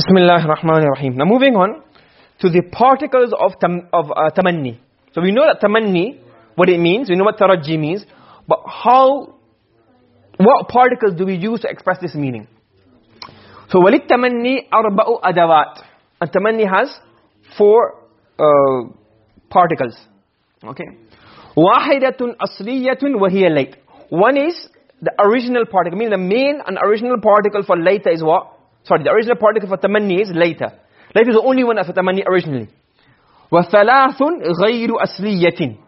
Bismillah ar-Rahman ar-Rahim. Now moving on to the particles of, tam, of uh, tamanni. So we know that tamanni, what it means, we know what tarajji means, but how, what particles do we use to express this meaning? So walid tamanni arba'u adawat. And tamanni has four uh, particles. Okay. Wahidatun asliyatun wa hiya layt. One is the original particle, meaning the main and original particle for layta is what? Sorry, the original particle for tamanni is layta. Layta is the only one for tamanni originally. وَثَلَاثٌ غَيْرُ أَسْلِيَّةٍ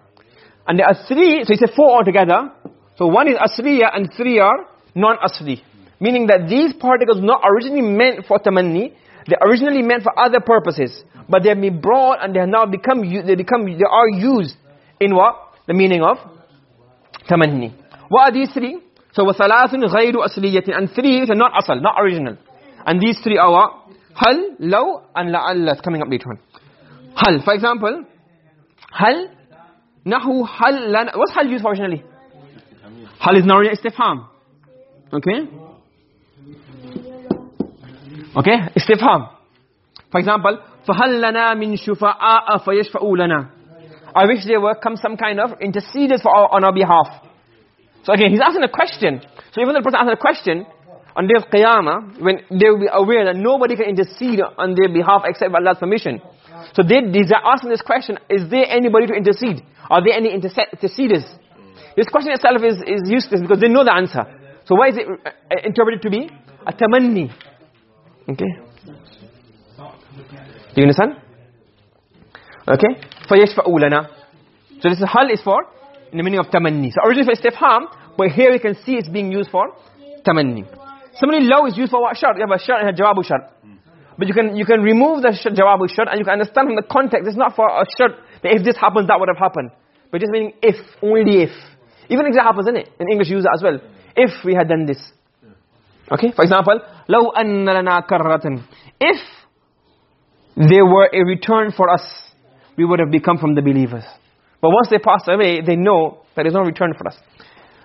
And there are three, so he said four altogether. So one is asliya and three are non-asli. Meaning that these particles not originally meant for tamanni, They originally meant for other purposes. But they have been brought and they have now become, they, become, they are used in what? The meaning of tamanni. What are these three? So وَثَلَاثٌ غَيْرُ And three which are not asal, not original. And these three are what? Hal, law, and la'alla. coming up later on. Hal, for example, hal, nahu, hal, lana. What's hal used for originally? Hal is narrow istifham. Okay? Okay? Istifham. For example, فَهَلْ لَنَا مِنْ شُفَعَاءَ فَيَشْفَعُوا لَنَا I wish there were come some kind of interceders for our, on our behalf. So again, he's asking a question. So even the person asking a question, on day of qiyamah when they will be aware that nobody can intercede on their behalf except by Allah's permission. So they desire asking this question is there anybody to intercede? Are there any interceders? This question itself is is useless because they know the answer. So why is it uh, interpreted to be a tamanni? Okay. Do you understand? Okay. Fayashfa'u lana. So this hal is for in the meaning of tamanni. So originally for istifham but here we can see it's being used for tamanni. Somebody low is used for what shart? You have a shart and a jawabu shart. But you can, you can remove the jawabu shart and you can understand from the context. It's not for a shart that if this happens, that would have happened. But just meaning if, only if. Even if it happens, isn't it? In English, use as well. If we had done this. Okay? For example, law an-nalana كَرَّةً If there were a return for us, we would have become from the believers. But once they pass away, they know that there's no return for us.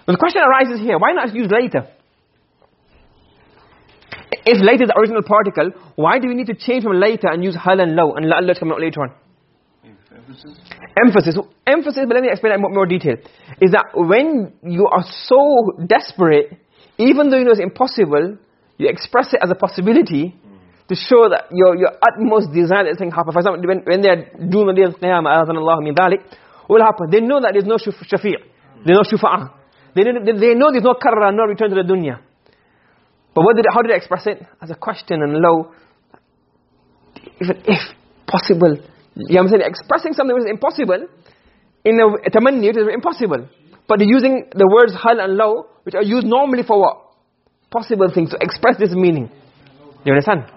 But the question arises here, why not use layta? if layta is the original particle why do we need to change from layta and use hal and low? And la'alla is come out later on. Emphasis. Emphasis. Emphasis but let me explain that more, more detail. Is that when you are so desperate even though you know it's impossible you express it as a possibility to show that your your utmost desire that thing happen. For example when when they are doing the qiyamah azan Allah min dalik will happen? They know that there's no shafir, there's no shufa'a they know, they know there's no karra no return to the dunya. But what did it, how did it express it? As a question and low. Even if possible. You know what I'm saying? Expressing something which is impossible in a tamanni, it is impossible. But using the words hal and low, which are used normally for what? Possible things to express this meaning. You understand?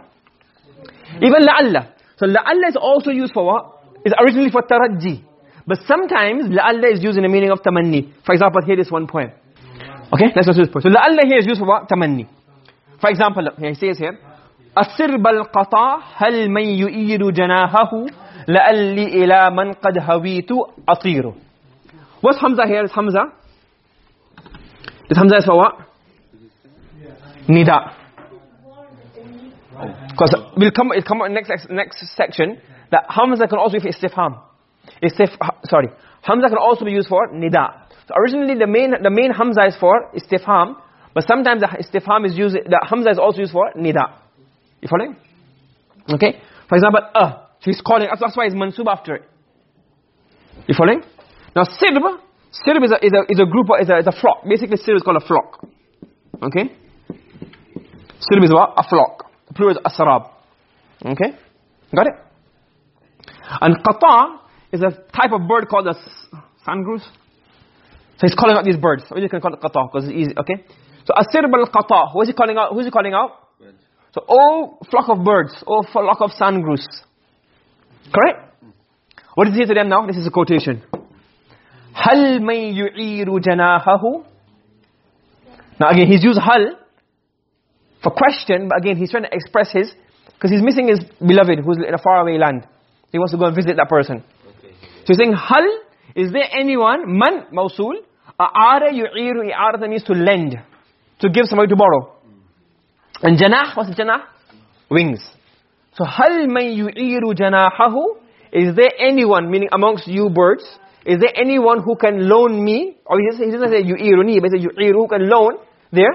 Even la'alla. So la'alla is also used for what? It's originally for tarajji. But sometimes la'alla is used in the meaning of tamanni. For example, here is one point. Okay, let's go to this point. So la'alla here is used for what? Tamanni for example look he says here asirb alqata hal man yu'iru janahahu la'alli ila man qad hawitu atiru. What's hamza here? Is hamza? Is hamza is for what? Nida. Because we'll come it come next next section that hamza can also be for istifham. Istif sorry. Hamza can also be used for nida. So originally the main the main hamza is for istifham but sometimes the istifham is used, the hamza is also used for nida. You following? Okay? For example, uh, so he's calling, that's why it's mansub after it. You following? Now sirb, sirb is a, is a, is a group, is a, is a flock. Basically sirb is called a flock. Okay? Sirb is what? A flock. The plural is asrab. Okay? Got it? And qata is a type of bird called a sandgrouse. So he's calling out these birds. So you can call it qata because it's easy, okay? So asirb al-qata, who is he calling out? Who is he calling out? So oh flock of birds, oh flock of sandgrouse. Correct? What does he say to them now? This is a quotation. Hal may yu'iru janahahu? Now again, he's used hal for question, but again, he's trying to express his, because he's missing his beloved who's in a faraway land. He wants to go and visit that person. Okay. So he's saying, hal, is there anyone, man, mausul, a'ara yu'iru, i'arata means to lend to give somebody to borrow. And janah, what's janah? Wings. so hal man yu'iru janahahu is there anyone meaning amongst you birds is there anyone who can loan me? Or he doesn't, he doesn't say yu'iruni but he says yu'iru can loan their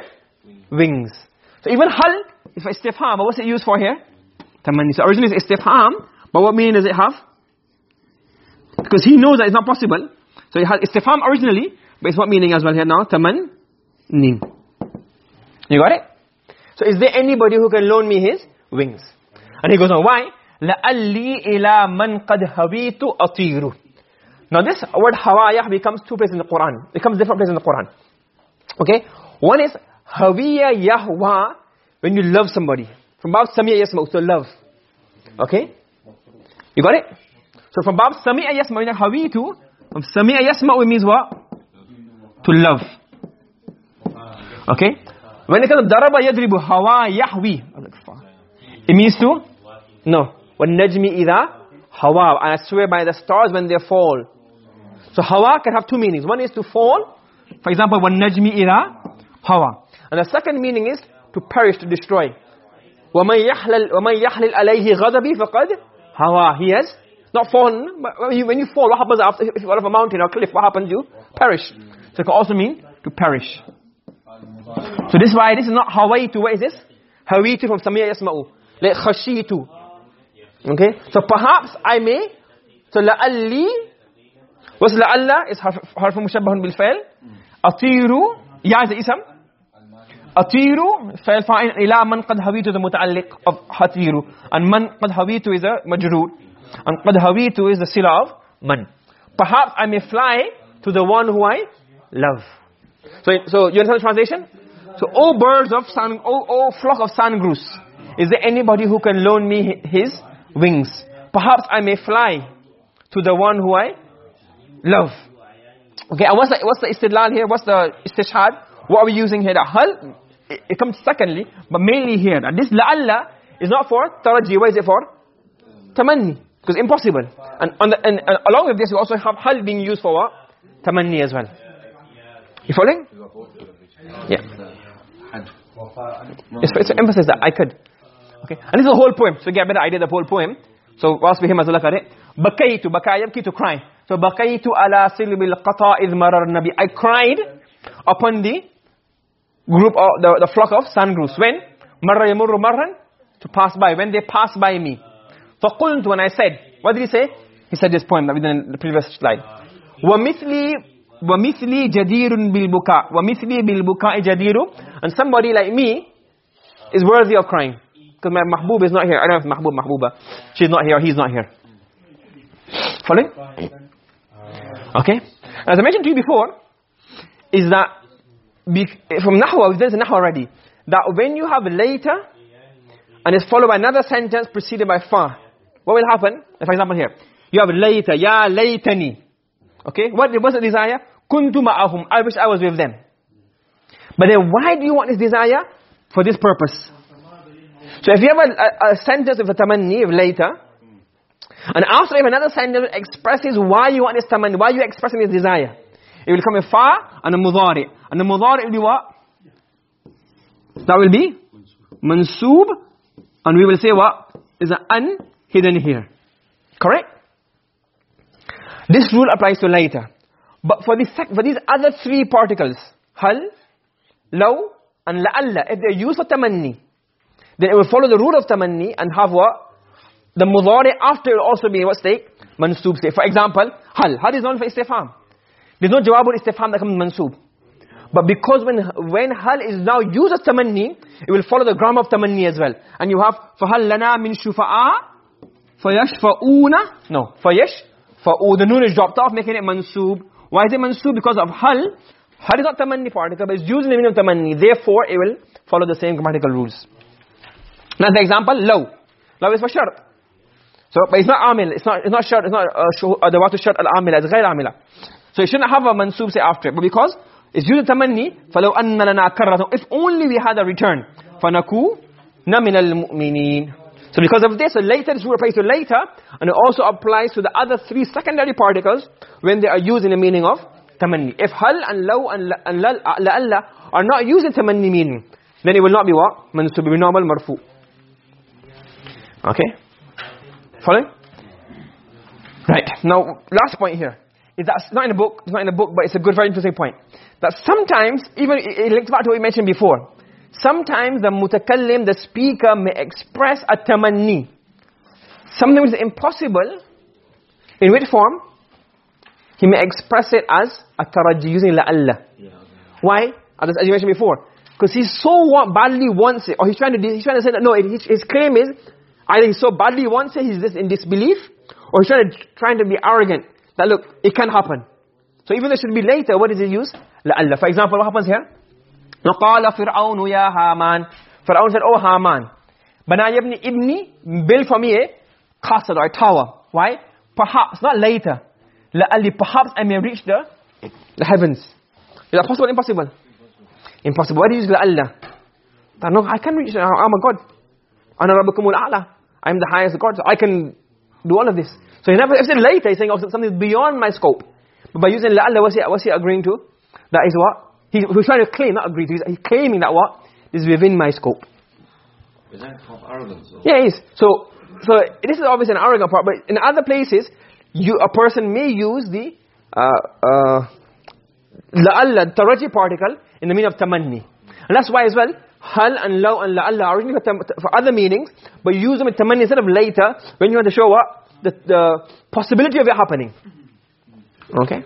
wings. So even hal is for istifham but what's it used for here? tamanni so originally it's istifham but what meaning does it have? Because he knows that it's not possible. So it has istifham originally but it's what meaning as well here now? tamanni you got it? So is there anybody who can loan me his wings? And he goes on why? la'alli ila man qad hawitu atiru now this word hawaya becomes two places in the quran. It comes different places in the quran. Okay? One is hawiya yahwa when you love somebody. From bab sami'a yasma so love. Okay? You got it? So from bab sami'a yasma when hawitu from sami'a yasma it means what? To love. Okay when it comes daraba yadribu hawa yahwi it means to no wan najmi idha hawa and i swear by the stars when they fall so hawa can have two meanings one is to fall for example wan najmi idha hawa and the second meaning is to perish to destroy وَمَنْ يَحْلَلْ وَمَنْ يَحْلِلْ عَلَيْهِ غَضَبِي فَقَدْ hawa he has not fallen but when you, when you fall what happens after if you fall off a mountain or cliff what happens you perish so it can also mean to perish so this is why this is not hawaitu. What is this? Hawitu from samia yasma'u. Like khashitu. Okay? So perhaps i may so la'alli what's la'alla? Is harf mushabbahun bil fa'il. Atiru ya is the ism. Atiru fa'il fa'il ila man qad hawitu the muta'alliq of hatiru. And man qad hawitu is a majroor and qad hawitu is the sila of man. Perhaps i may fly to the one who i love. So so you understand the translation so all birds of sun all, all flock of sandgrouse is there anybody who can loan me his wings? Perhaps i may fly to the one who i love. Okay and what's the what's the istidlal here? What's the istishhad? What are we using here? The hal it, it comes secondly but mainly here. And this la'alla is not for taraji what is it for? Tamanni. Because impossible. And the and, and along with this we also have hal being used for what? Tamanni as well. You following? Yeah it's, it's an emphasis that I could okay? And this is the whole poem. So get a better idea of the whole poem. So as well look bakaytu baka yabki to cry. So bakaytu ala silbil qata idh mararna bi I cried upon the group of the, the flock of sandgrouse when? Marra marran to pass by. When they pass by me. Faqultu when I said what did he say? He said this poem that we did in the previous slide. Wa buka wa mithli bil buka jadiru and somebody like me is worthy of crying. Because my mahbub is not here. I don't have mahbub mahbuba. She's not here. He's not here. Following okay. As i mentioned to you before is that from nahwa we've done this nahwa already that when you have layta and it's followed by another sentence preceded by fa what will happen? For example here. You have later. Ya laytani okay? What was the desire? Kuntu ma'ahum. I wish i was with them. But then why do you want this desire? For this purpose. So if you have a, a, a sentence of a tamanni layta and after if another sentence expresses why you want this tamanni why you expressing this desire it will come a fa and a mudari and the mudari will be what? That will be mansoob and we will say what? Is an hidden here. Correct this rule applies to layta. But for, this, for these other three particles, hal, law, and la'alla, if they're used for tamanni, then it will follow the rule of tamanni and have what? The mudari after will also be what state? mansub state. For example, hal. Hal is not for istifam. There's no jawabul istifam that comes mansub, But because when, when hal is now used as tamanni, it will follow the grammar of tamanni as well. And you have, فَهَلْ لَنَا مِن شُفَعَا فَيَشْفَعُونَ No, فَيَشْفَعُونَ fa'u the noon is dropped off making it mansoob why is it mansoob because of hal hal is not tamanni particle but it's used in the meaning of tamanni therefore it will follow the same grammatical rules now the example law law is for shart so but it's not amil it's not it's not shart it's not uh, the watu shart al amila it's ghayr amila so it shouldn't have a mansoob say after it but because it's used in tamanni فلو أن لنا كرة if only we had a return فنكون من المؤمنين so because of this, so layta this rule applies to layta, and it also applies to the other three secondary particles when they are used in the meaning of tamanni. If hal and law and la'alla uh, are not used in tamanni meaning, then it will not be what? Mansub, be normal marfu. Okay? Following? Right. Now, last point here. Is that not in the book, it's not in the book, but it's a good, very interesting point. That sometimes, even it links back to what we mentioned before. Sometimes the mutakallim, the speaker, may express a tamanni. Something which is impossible. In which form? He may express it as a taraji, using la alla. Why? As you mentioned before. Because he so want, badly wants it. Or he's trying to, he's trying to say that, no, his, his claim is, either he so badly wants it, he's just in disbelief, or he's trying to, trying to be arrogant. That look, it can happen. So even though it should be layta, what is use used? alla? For example, what happens here? وقال فرعون يا هامان فرعون said oh haman banayabni ibni build for me a castle or a tower. Why? Perhaps not layta. La'alli perhaps i may reach the the heavens. Is that possible impossible? Impossible. Why do you use la'alla? No i can reach i'm a god. Ana rabbukumul a'la. I'm the highest god so i can do all of this. So he never said layta he's saying oh, something beyond my scope. But by using la'alla was he, was he agreeing to? That is what? He, he's trying to claim, not agree to. He's, he's claiming that what? This is within my scope. Is that of arrogance? Or? Yeah, it is. So, so this is obviously an arrogant part, but in other places, you a person may use the uh, uh, la'alla, taraji particle, in the meaning of tamanni. And that's why as well, hal and law and la'alla are originally for, for other meanings, but you use them in tamanni instead of layta, when you want to show what? The, the possibility of it happening. Okay?